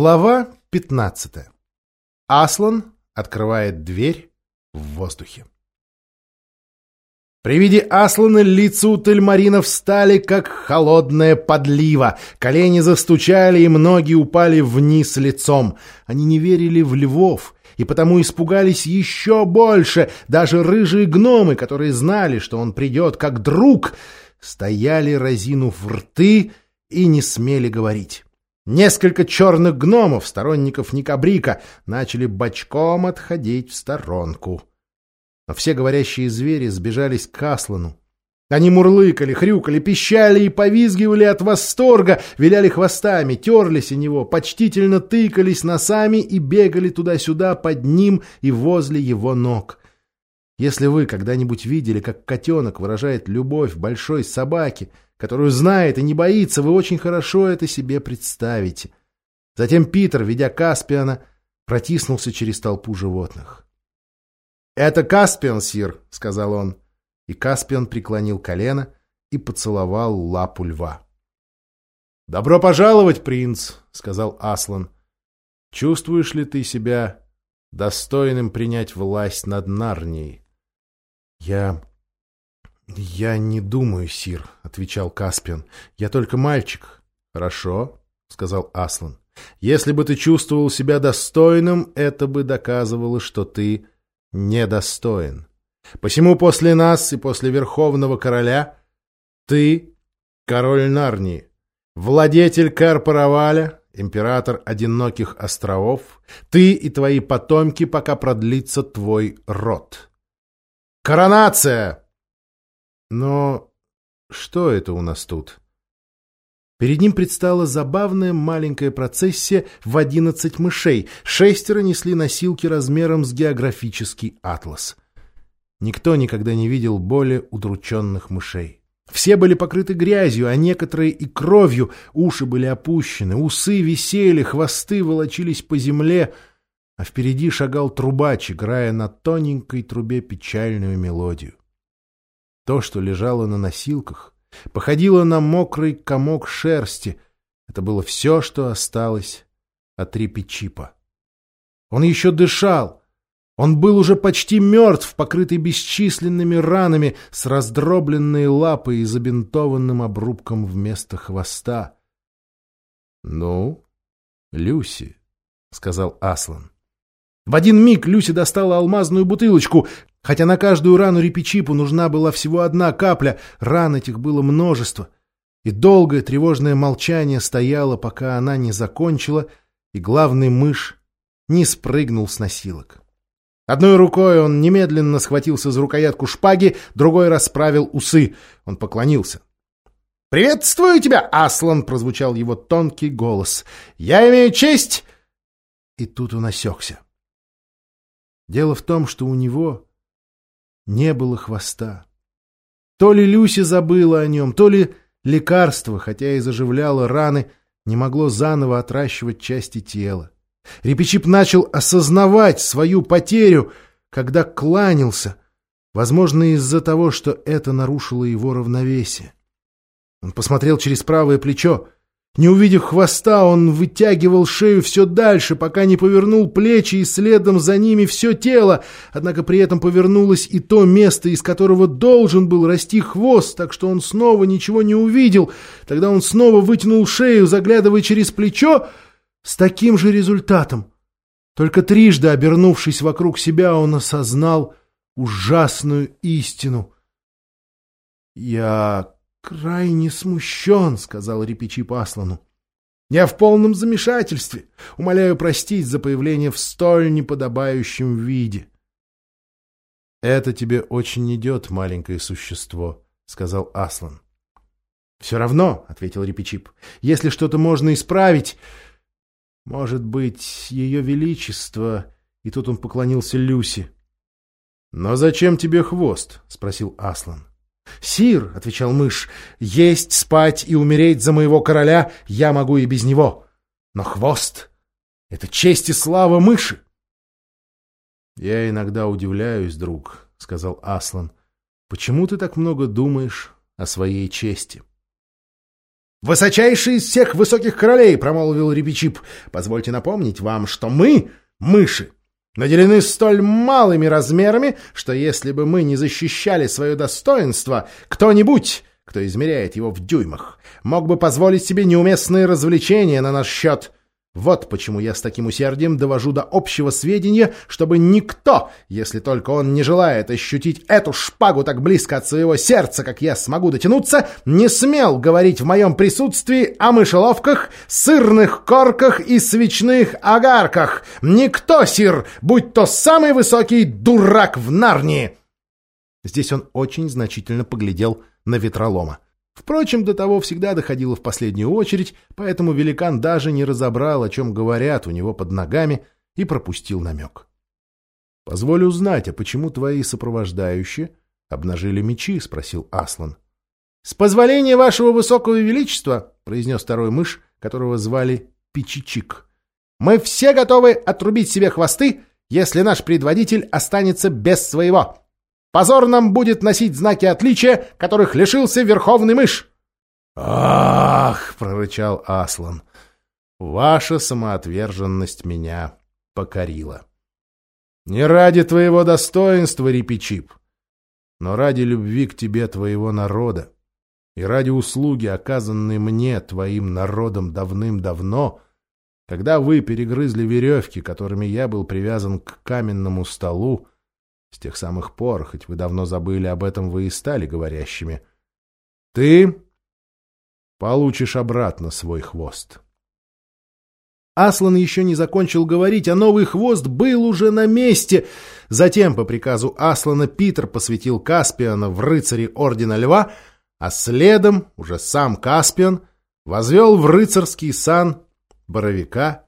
Глава 15. Аслан открывает дверь в воздухе. При виде Аслана лица у Тельмарина встали, как холодная подлива. Колени застучали, и многие упали вниз лицом. Они не верили в львов, и потому испугались еще больше. Даже рыжие гномы, которые знали, что он придет как друг, стояли, разинув рты, и не смели говорить. Несколько черных гномов, сторонников Никабрика, начали бочком отходить в сторонку. Но все говорящие звери сбежались к Аслану. Они мурлыкали, хрюкали, пищали и повизгивали от восторга, виляли хвостами, терлись о него, почтительно тыкались носами и бегали туда-сюда под ним и возле его ног. Если вы когда-нибудь видели, как котенок выражает любовь большой собаке, которую знает и не боится, вы очень хорошо это себе представите. Затем Питер, ведя Каспиана, протиснулся через толпу животных. «Это Каспиан, сир», — сказал он. И Каспиан преклонил колено и поцеловал лапу льва. «Добро пожаловать, принц», — сказал Аслан. «Чувствуешь ли ты себя достойным принять власть над Нарнией?» «Я «Я не думаю, Сир», — отвечал Каспиан. «Я только мальчик». «Хорошо», — сказал Аслан. «Если бы ты чувствовал себя достойным, это бы доказывало, что ты недостоин. Посему после нас и после Верховного Короля ты король Нарнии, владетель Карпараваля, император одиноких островов, ты и твои потомки, пока продлится твой род. Коронация!» Но что это у нас тут? Перед ним предстала забавная маленькая процессия в одиннадцать мышей. Шестеро несли носилки размером с географический атлас. Никто никогда не видел более удрученных мышей. Все были покрыты грязью, а некоторые и кровью. Уши были опущены, усы висели, хвосты волочились по земле, а впереди шагал трубач, играя на тоненькой трубе печальную мелодию. То, что лежало на носилках, походило на мокрый комок шерсти. Это было все, что осталось от Рипичипа. Он еще дышал. Он был уже почти мертв, покрытый бесчисленными ранами, с раздробленной лапой и забинтованным обрубком вместо хвоста. — Ну, Люси, — сказал Аслан. В один миг Люси достала алмазную бутылочку. Хотя на каждую рану Репичипу нужна была всего одна капля, ран этих было множество. И долгое тревожное молчание стояло, пока она не закончила, и главный мышь не спрыгнул с носилок. Одной рукой он немедленно схватился за рукоятку шпаги, другой расправил усы. Он поклонился. «Приветствую тебя, Аслан!» — прозвучал его тонкий голос. «Я имею честь...» И тут он осекся. Дело в том, что у него не было хвоста. То ли Люси забыла о нем, то ли лекарство, хотя и заживляло раны, не могло заново отращивать части тела. Репичип начал осознавать свою потерю, когда кланялся, возможно, из-за того, что это нарушило его равновесие. Он посмотрел через правое плечо. Не увидев хвоста, он вытягивал шею все дальше, пока не повернул плечи и следом за ними все тело, однако при этом повернулось и то место, из которого должен был расти хвост, так что он снова ничего не увидел. Тогда он снова вытянул шею, заглядывая через плечо, с таким же результатом. Только трижды обернувшись вокруг себя, он осознал ужасную истину. «Я крайне смущен», — сказал Репичи Паслану. «Я в полном замешательстве. Умоляю простить за появление в столь неподобающем виде». «Это тебе очень идет, маленькое существо», — сказал Аслан. «Все равно», — ответил Репичип, — «если что-то можно исправить...» «Может быть, ее величество...» И тут он поклонился Люси. «Но зачем тебе хвост?» — спросил Аслан. «Сир», — отвечал мышь, — «есть, спать и умереть за моего короля я могу и без него. Но хвост — это честь и слава мыши». «Я иногда удивляюсь, друг», — сказал Аслан, — «почему ты так много думаешь о своей чести?» «Высочайший из всех высоких королей!» — промолвил Репичип. «Позвольте напомнить вам, что мы, мыши, наделены столь малыми размерами, что если бы мы не защищали свое достоинство, кто-нибудь, кто измеряет его в дюймах, мог бы позволить себе неуместные развлечения на наш счет». Вот почему я с таким усердием довожу до общего сведения, чтобы никто, если только он не желает ощутить эту шпагу так близко от своего сердца, как я смогу дотянуться, не смел говорить в моем присутствии о мышеловках, сырных корках и свечных огарках. Никто, сир, будь то самый высокий дурак в Нарнии!» Здесь он очень значительно поглядел на ветролома. Впрочем, до того всегда доходило в последнюю очередь, поэтому великан даже не разобрал, о чем говорят у него под ногами, и пропустил намек. — Позволь узнать, а почему твои сопровождающие обнажили мечи? — спросил Аслан. — С позволения вашего высокого величества, — произнес второй мышь, которого звали Пичичик, — мы все готовы отрубить себе хвосты, если наш предводитель останется без своего. Позор нам будет носить знаки отличия, которых лишился верховный мышь. «Ах!» — прорычал Аслан. «Ваша самоотверженность меня покорила. Не ради твоего достоинства, Репичип, но ради любви к тебе твоего народа и ради услуги, оказанной мне твоим народом давным-давно, когда вы перегрызли веревки, которыми я был привязан к каменному столу, с тех самых пор, хоть вы давно забыли об этом, вы и стали говорящими. Ты получишь обратно свой хвост. Аслан еще не закончил говорить, а новый хвост был уже на месте. Затем, по приказу Аслана, Питер посвятил Каспиана в рыцари Ордена Льва, а следом уже сам Каспиан возвел в рыцарский сан Боровика,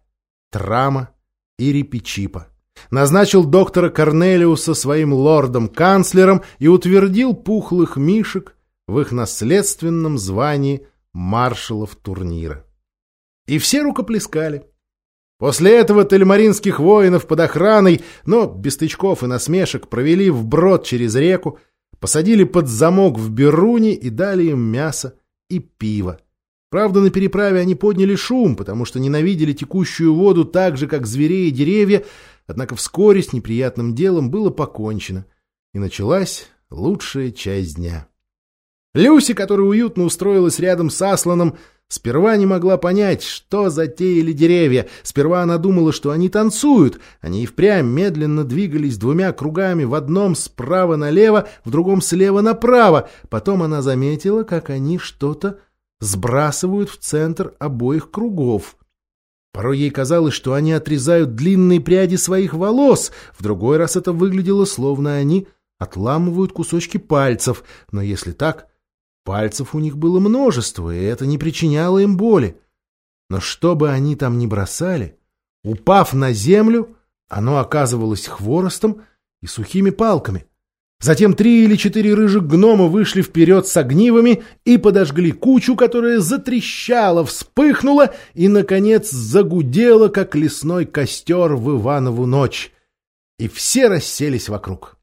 Трама и Репичипа назначил доктора Корнелиуса своим лордом-канцлером и утвердил пухлых мишек в их наследственном звании маршалов турнира. И все рукоплескали. После этого тельмаринских воинов под охраной, но без тычков и насмешек, провели вброд через реку, посадили под замок в Беруни и дали им мясо и пиво. Правда, на переправе они подняли шум, потому что ненавидели текущую воду так же, как зверей и деревья, Однако вскоре с неприятным делом было покончено, и началась лучшая часть дня. Люси, которая уютно устроилась рядом с Асланом, сперва не могла понять, что затеяли деревья. Сперва она думала, что они танцуют. Они и впрямь медленно двигались двумя кругами, в одном справа налево, в другом слева направо. Потом она заметила, как они что-то сбрасывают в центр обоих кругов. Порой ей казалось, что они отрезают длинные пряди своих волос, в другой раз это выглядело, словно они отламывают кусочки пальцев, но если так, пальцев у них было множество, и это не причиняло им боли. Но что бы они там ни бросали, упав на землю, оно оказывалось хворостом и сухими палками. Затем три или четыре рыжих гнома вышли вперед с огнивами и подожгли кучу, которая затрещала, вспыхнула и, наконец, загудела, как лесной костер в Иванову ночь. И все расселись вокруг.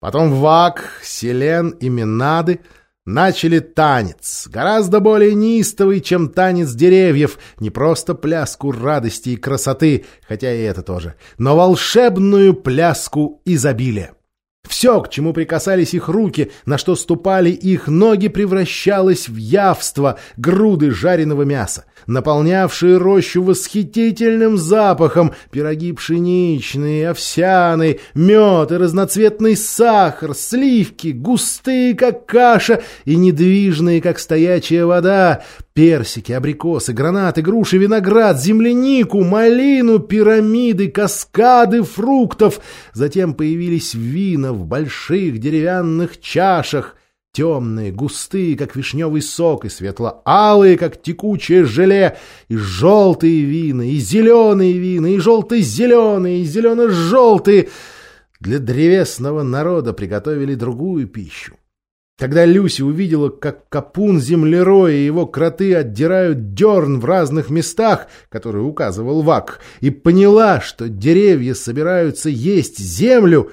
Потом Вак, Селен и Минады начали танец, гораздо более неистовый, чем танец деревьев, не просто пляску радости и красоты, хотя и это тоже, но волшебную пляску изобилия. Все, к чему прикасались их руки, на что ступали их ноги, превращалось в явство груды жареного мяса, наполнявшие рощу восхитительным запахом, пироги пшеничные, овсяные, мед и разноцветный сахар, сливки, густые, как каша, и недвижные, как стоячая вода, Персики, абрикосы, гранаты, груши, виноград, землянику, малину, пирамиды, каскады фруктов. Затем появились вина в больших деревянных чашах, темные, густые, как вишневый сок, и светло-алые, как текучее желе, и желтые вина, и зеленые вина, и желто-зеленые, и зелено-желтые. Для древесного народа приготовили другую пищу. Когда Люси увидела, как капун землероя и его кроты отдирают дерн в разных местах, которые указывал Вак, и поняла, что деревья собираются есть землю,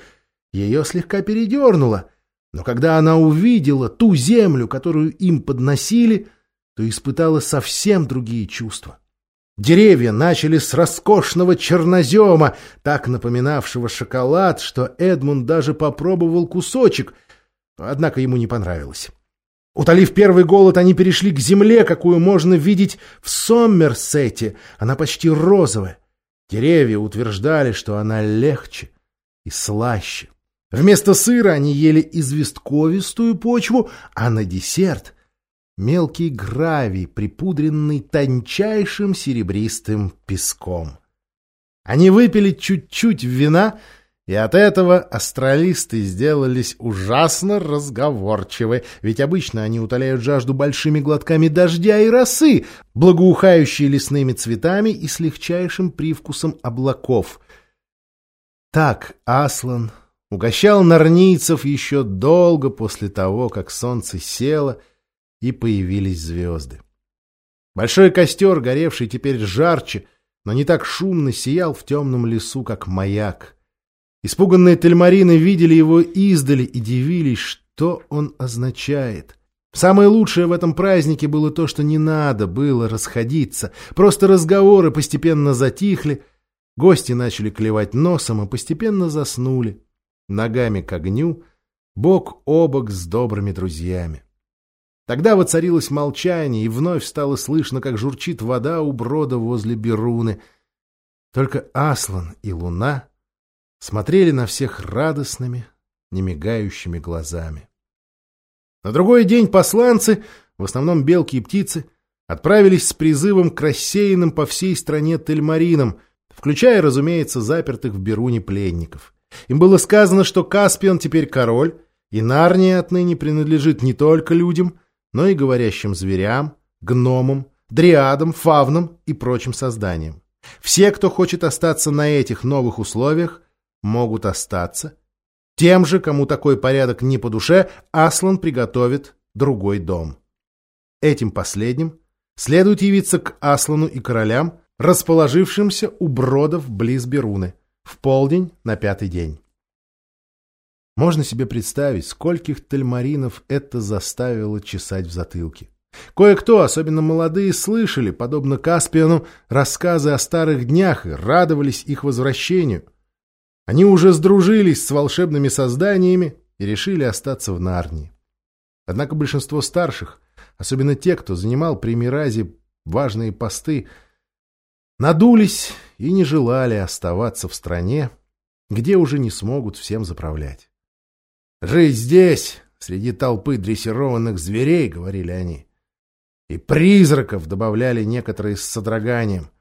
ее слегка передернуло. Но когда она увидела ту землю, которую им подносили, то испытала совсем другие чувства. Деревья начали с роскошного чернозема, так напоминавшего шоколад, что Эдмунд даже попробовал кусочек, однако ему не понравилось. Утолив первый голод, они перешли к земле, какую можно видеть в Соммерсете. Она почти розовая. Деревья утверждали, что она легче и слаще. Вместо сыра они ели известковистую почву, а на десерт мелкий гравий, припудренный тончайшим серебристым песком. Они выпили чуть-чуть вина, и от этого астралисты сделались ужасно разговорчивы, ведь обычно они утоляют жажду большими глотками дождя и росы, благоухающие лесными цветами и с привкусом облаков. Так Аслан угощал нарнийцев еще долго после того, как солнце село — и появились звезды. Большой костер, горевший теперь жарче, но не так шумно, сиял в темном лесу, как маяк. Испуганные тельмарины видели его издали и дивились, что он означает. Самое лучшее в этом празднике было то, что не надо было расходиться. Просто разговоры постепенно затихли, гости начали клевать носом и постепенно заснули, ногами к огню, бок о бок с добрыми друзьями. Тогда воцарилось молчание, и вновь стало слышно, как журчит вода у брода возле Беруны. Только Аслан и Луна смотрели на всех радостными, немигающими глазами. На другой день посланцы, в основном белки и птицы, отправились с призывом к рассеянным по всей стране тельмаринам, включая, разумеется, запертых в Беруне пленников. Им было сказано, что Каспиан теперь король, и Нарния отныне принадлежит не только людям, но и говорящим зверям, гномам, дриадам, фавнам и прочим созданиям. Все, кто хочет остаться на этих новых условиях, могут остаться. Тем же, кому такой порядок не по душе, Аслан приготовит другой дом. Этим последним следует явиться к Аслану и королям, расположившимся у бродов близ Беруны, в полдень на пятый день. Можно себе представить, скольких тельмаринов это заставило чесать в затылке. Кое-кто, особенно молодые, слышали, подобно Каспиану, рассказы о старых днях и радовались их возвращению. Они уже сдружились с волшебными созданиями и решили остаться в Нарнии. Однако большинство старших, особенно те, кто занимал при Миразе важные посты, надулись и не желали оставаться в стране, где уже не смогут всем заправлять. Жить здесь, среди толпы дрессированных зверей, — говорили они. И призраков добавляли некоторые с содроганием.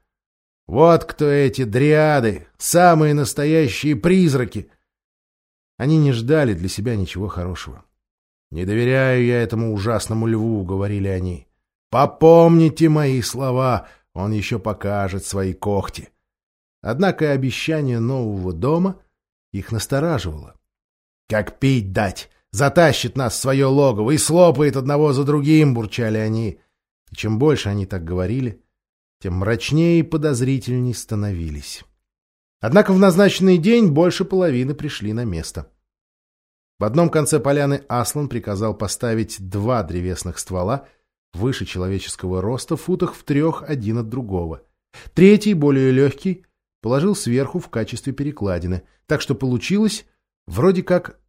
Вот кто эти дриады, самые настоящие призраки. Они не ждали для себя ничего хорошего. «Не доверяю я этому ужасному льву», — говорили они. «Попомните мои слова, он еще покажет свои когти». Однако обещание нового дома их настораживало. «Как пить дать! Затащит нас в свое логово и слопает одного за другим!» — бурчали они. И чем больше они так говорили, тем мрачнее и подозрительней становились. Однако в назначенный день больше половины пришли на место. В одном конце поляны Аслан приказал поставить два древесных ствола выше человеческого роста, в футах в трех один от другого. Третий, более легкий, положил сверху в качестве перекладины, так что получилось Вроде как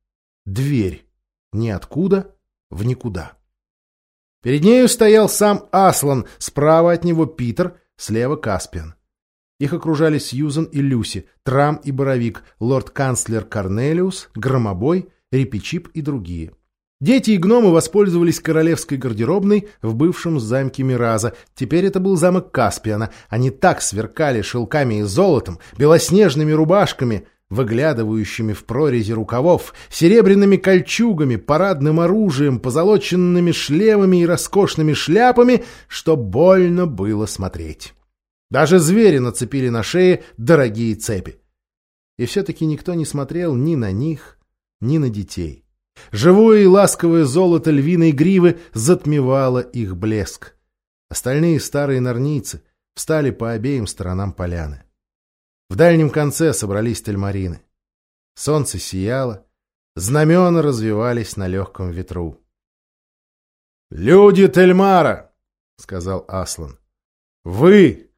дверь. Ниоткуда в никуда. Перед нею стоял сам Аслан, справа от него Питер, слева Каспиан. Их окружали Сьюзан и Люси, Трам и Боровик, лорд-канцлер Корнелиус, Громобой, Репичип и другие. Дети и гномы воспользовались королевской гардеробной в бывшем замке Мираза. Теперь это был замок Каспиана. Они так сверкали шелками и золотом, белоснежными рубашками, выглядывающими в прорези рукавов, серебряными кольчугами, парадным оружием, позолоченными шлемами и роскошными шляпами, что больно было смотреть. Даже звери нацепили на шее дорогие цепи. И все-таки никто не смотрел ни на них, ни на детей. Живое и ласковое золото львиной гривы затмевало их блеск. Остальные старые норнийцы встали по обеим сторонам поляны. В дальнем конце собрались тельмарины. Солнце сияло, знамена развивались на легком ветру. «Люди Тельмара! сказал Аслан. Вы,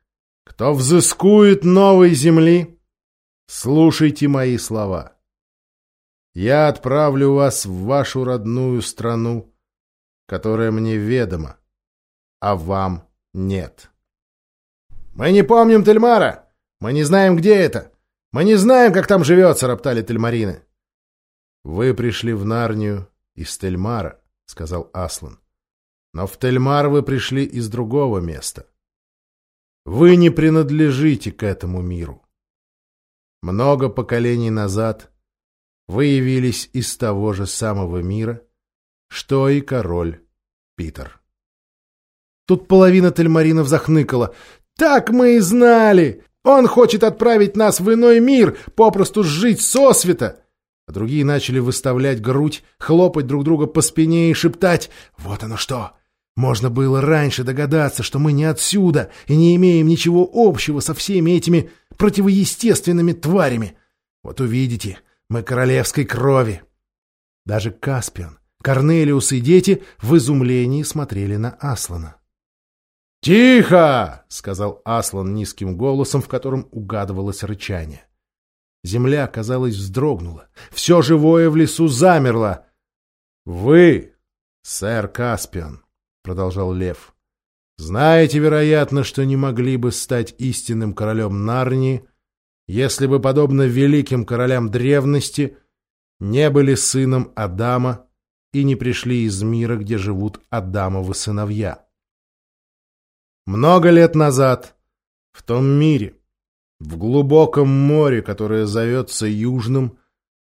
кто взыскует новой земли, слушайте мои слова. Я отправлю вас в вашу родную страну, которая мне ведома, а вам нет. Мы не помним Тельмара. Мы не знаем, где это. Мы не знаем, как там живется, роптали Тельмарины. Вы пришли в Нарнию из Тельмара, сказал Аслан. Но в Тельмар вы пришли из другого места. Вы не принадлежите к этому миру. Много поколений назад вы явились из того же самого мира, что и король Питер. Тут половина тельмаринов захныкала. «Так мы и знали! Он хочет отправить нас в иной мир, попросту жить сосвета!» А другие начали выставлять грудь, хлопать друг друга по спине и шептать «Вот оно что! Можно было раньше догадаться, что мы не отсюда и не имеем ничего общего со всеми этими противоестественными тварями. Вот увидите, мы королевской крови. Даже Каспиан, Корнелиус и дети в изумлении смотрели на Аслана. «Тихо!» — сказал Аслан низким голосом, в котором угадывалось рычание. Земля, казалось, вздрогнула. Все живое в лесу замерло. «Вы, сэр Каспиан, — продолжал Лев. «Знаете, вероятно, что не могли бы стать истинным королем Нарнии, если бы, подобно великим королям древности, не были сыном Адама и не пришли из мира, где живут Адамовы сыновья. Много лет назад, в том мире, в глубоком море, которое зовется Южным,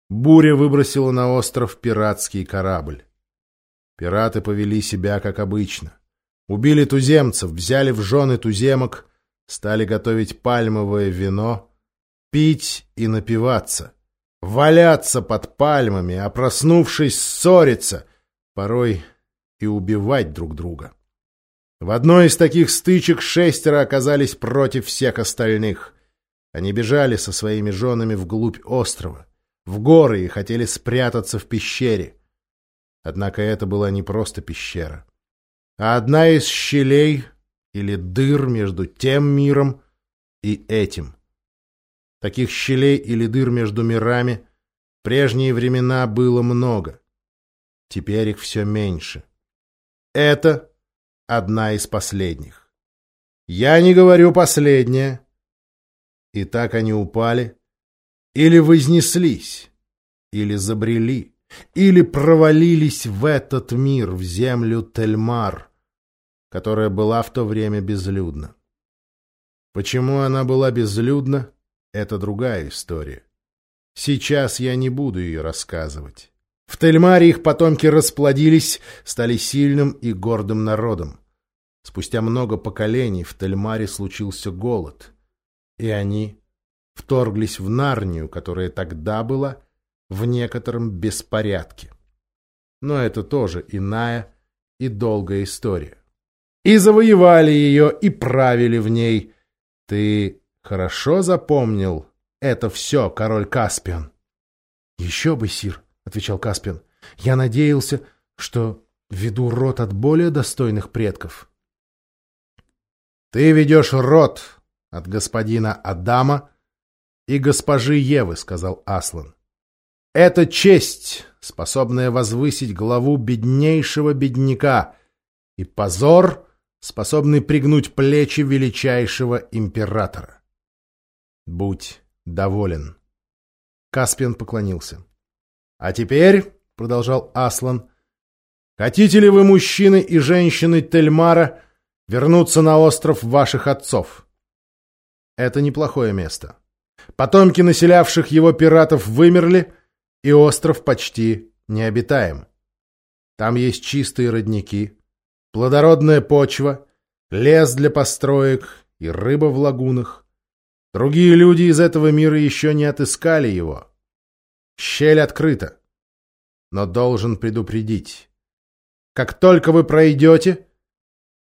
буря выбросила на остров пиратский корабль. Пираты повели себя, как обычно. Убили туземцев, взяли в жены туземок, стали готовить пальмовое вино, пить и напиваться, валяться под пальмами, а проснувшись, ссориться, порой и убивать друг друга. В одной из таких стычек шестеро оказались против всех остальных. Они бежали со своими женами вглубь острова, в горы и хотели спрятаться в пещере. Однако это была не просто пещера, а одна из щелей или дыр между тем миром и этим. Таких щелей или дыр между мирами в прежние времена было много. Теперь их все меньше. Это одна из последних. Я не говорю последняя. И так они упали, или вознеслись, или забрели или провалились в этот мир, в землю Тельмар, которая была в то время безлюдна. Почему она была безлюдна, это другая история. Сейчас я не буду ее рассказывать. В Тельмаре их потомки расплодились, стали сильным и гордым народом. Спустя много поколений в Тельмаре случился голод, и они вторглись в Нарнию, которая тогда была в некотором беспорядке. Но это тоже иная и долгая история. И завоевали ее, и правили в ней. Ты хорошо запомнил это все, король Каспиан? — Еще бы, сир, — отвечал Каспиан. — Я надеялся, что веду род от более достойных предков. — Ты ведешь род от господина Адама и госпожи Евы, — сказал Аслан. Это честь, способная возвысить главу беднейшего бедняка, и позор, способный пригнуть плечи величайшего императора. Будь доволен. Каспиан поклонился. — А теперь, — продолжал Аслан, — хотите ли вы, мужчины и женщины Тельмара, вернуться на остров ваших отцов? Это неплохое место. Потомки населявших его пиратов вымерли — и остров почти необитаем. Там есть чистые родники, плодородная почва, лес для построек и рыба в лагунах. Другие люди из этого мира еще не отыскали его. Щель открыта. Но должен предупредить. Как только вы пройдете,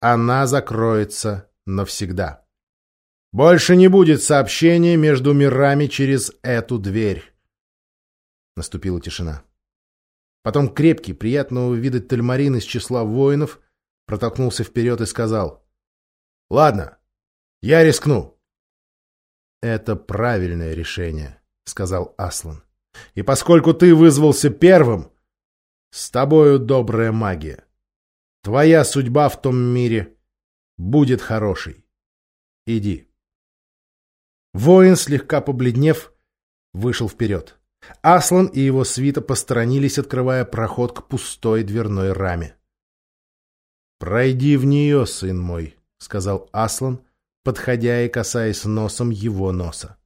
она закроется навсегда. Больше не будет сообщения между мирами через эту дверь. Наступила тишина. Потом крепкий, приятного вида тельмарин из числа воинов протолкнулся вперед и сказал. «Ладно, я рискну». «Это правильное решение», — сказал Аслан. «И поскольку ты вызвался первым, с тобою добрая магия. Твоя судьба в том мире будет хорошей. Иди». Воин, слегка побледнев, вышел вперед. Аслан и его свита посторонились, открывая проход к пустой дверной раме. «Пройди в нее, сын мой», — сказал Аслан, подходя и касаясь носом его носа.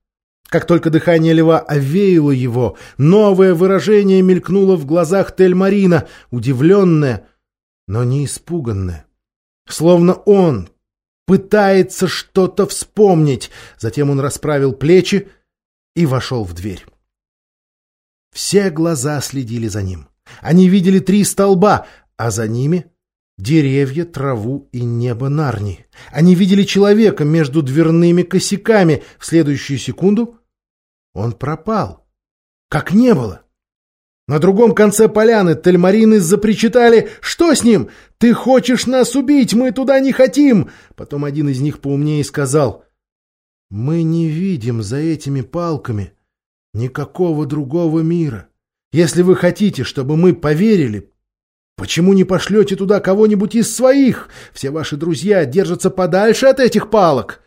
Как только дыхание льва овеяло его, новое выражение мелькнуло в глазах Тельмарина, удивленное, но не испуганное. Словно он пытается что-то вспомнить. Затем он расправил плечи и вошел в дверь. Все глаза следили за ним. Они видели три столба, а за ними деревья, траву и небо Нарни. Они видели человека между дверными косяками. В следующую секунду он пропал. Как не было. На другом конце поляны тельмарины запричитали «Что с ним? Ты хочешь нас убить? Мы туда не хотим!» Потом один из них поумнее сказал «Мы не видим за этими палками никакого другого мира. Если вы хотите, чтобы мы поверили, почему не пошлете туда кого-нибудь из своих? Все ваши друзья держатся подальше от этих палок».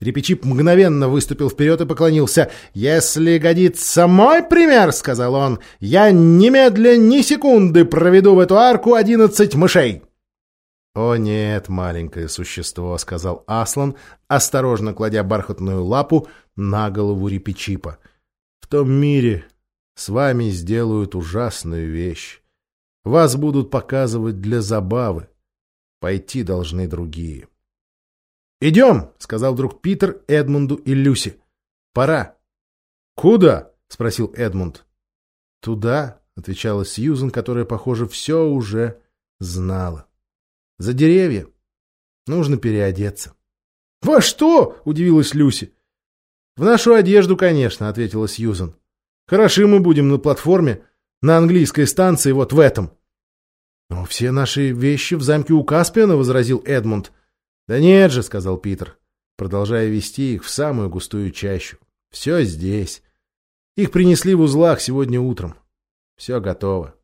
Репечип мгновенно выступил вперед и поклонился. «Если годится мой пример, — сказал он, — я немедля ни секунды проведу в эту арку одиннадцать мышей!» «О нет, маленькое существо», — сказал Аслан, осторожно кладя бархатную лапу на голову Репечипа. «В том мире с вами сделают ужасную вещь. Вас будут показывать для забавы. Пойти должны другие». «Идем!» — сказал друг Питер Эдмунду и Люси. «Пора». «Куда?» — спросил Эдмунд. «Туда», — отвечала Сьюзен, которая, похоже, все уже знала. «За деревья. Нужно переодеться». «Во что?» — удивилась Люси. «В нашу одежду, конечно», — ответила Сьюзен. «Хороши мы будем на платформе, на английской станции, вот в этом». «Но все наши вещи в замке у Каспиана», — возразил Эдмунд. «Да нет же», — сказал Питер, продолжая вести их в самую густую чащу. «Все здесь. Их принесли в узлах сегодня утром. Все готово».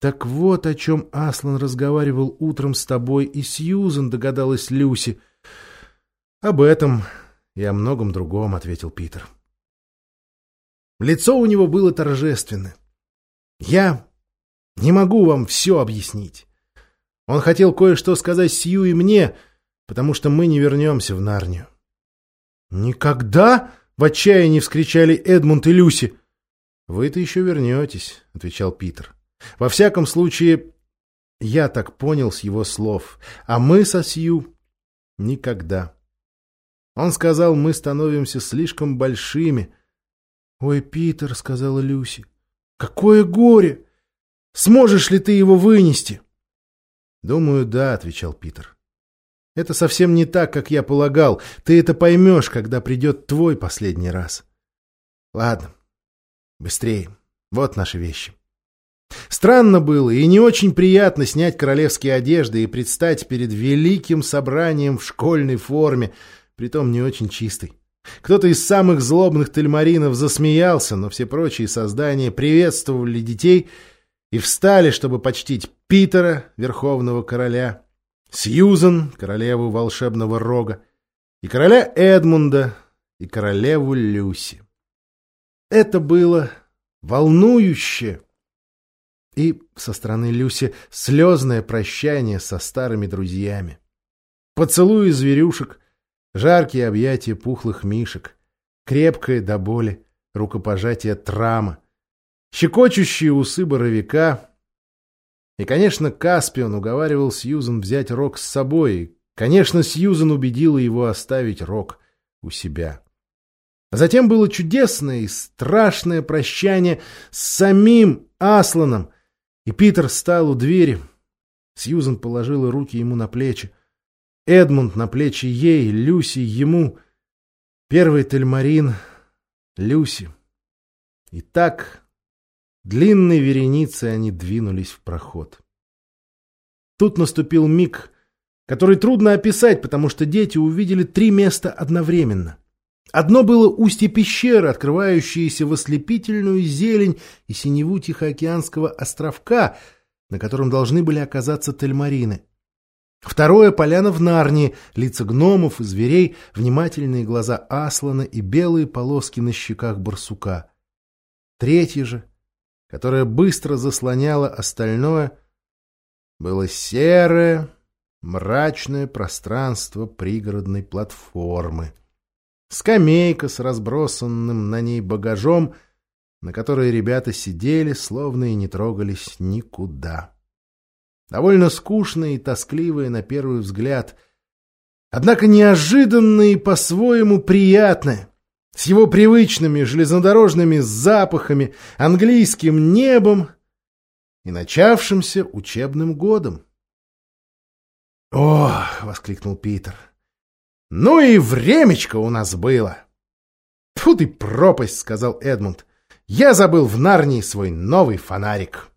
«Так вот о чем Аслан разговаривал утром с тобой и Сьюзен», — догадалась Люси. «Об этом и о многом другом», — ответил Питер. Лицо у него было торжественное. «Я не могу вам все объяснить. Он хотел кое-что сказать Сью и мне, потому что мы не вернемся в Нарнию. «Никогда?» — в отчаянии вскричали Эдмунд и Люси. «Вы-то еще вернетесь», — отвечал Питер. «Во всяком случае, я так понял с его слов, а мы со Сью — никогда». Он сказал, мы становимся слишком большими. «Ой, Питер», — сказала Люси, — «какое горе! Сможешь ли ты его вынести?» «Думаю, да», — отвечал Питер. «Это совсем не так, как я полагал. Ты это поймешь, когда придет твой последний раз. Ладно, быстрее. Вот наши вещи». Странно было и не очень приятно снять королевские одежды и предстать перед великим собранием в школьной форме, притом не очень чистой. Кто-то из самых злобных тельмаринов засмеялся, но все прочие создания приветствовали детей — и встали, чтобы почтить Питера, верховного короля, Сьюзан, королеву волшебного рога, и короля Эдмунда, и королеву Люси. Это было волнующе и со стороны Люси слезное прощание со старыми друзьями. Поцелуи зверюшек, жаркие объятия пухлых мишек, крепкое до боли рукопожатие трама — щекочущие усы боровика. И, конечно, Каспион уговаривал Сьюзен взять Рок с собой. конечно, Сьюзен убедила его оставить Рок у себя. Затем было чудесное и страшное прощание с самим Асланом, и Питер стал у двери. Сьюзен положила руки ему на плечи. Эдмунд на плечи ей, Люси ему. Первый Тельмарин, Люси. И так Длинной вереницей они двинулись в проход. Тут наступил миг, который трудно описать, потому что дети увидели три места одновременно. Одно было устье пещеры, открывающееся в ослепительную зелень и синеву Тихоокеанского островка, на котором должны были оказаться тельмарины. Второе — поляна в Нарнии, лица гномов и зверей, внимательные глаза Аслана и белые полоски на щеках барсука. Третье же, которое быстро заслоняло остальное, было серое, мрачное пространство пригородной платформы. Скамейка с разбросанным на ней багажом, на которой ребята сидели, словно и не трогались никуда. Довольно скучное и тоскливое на первый взгляд, однако неожиданное и по-своему приятное, с его привычными железнодорожными запахами, английским небом и начавшимся учебным годом. «Ох!» — воскликнул Питер. «Ну и времечко у нас было!» «Фу ты пропасть!» — сказал Эдмунд. «Я забыл в Нарнии свой новый фонарик!»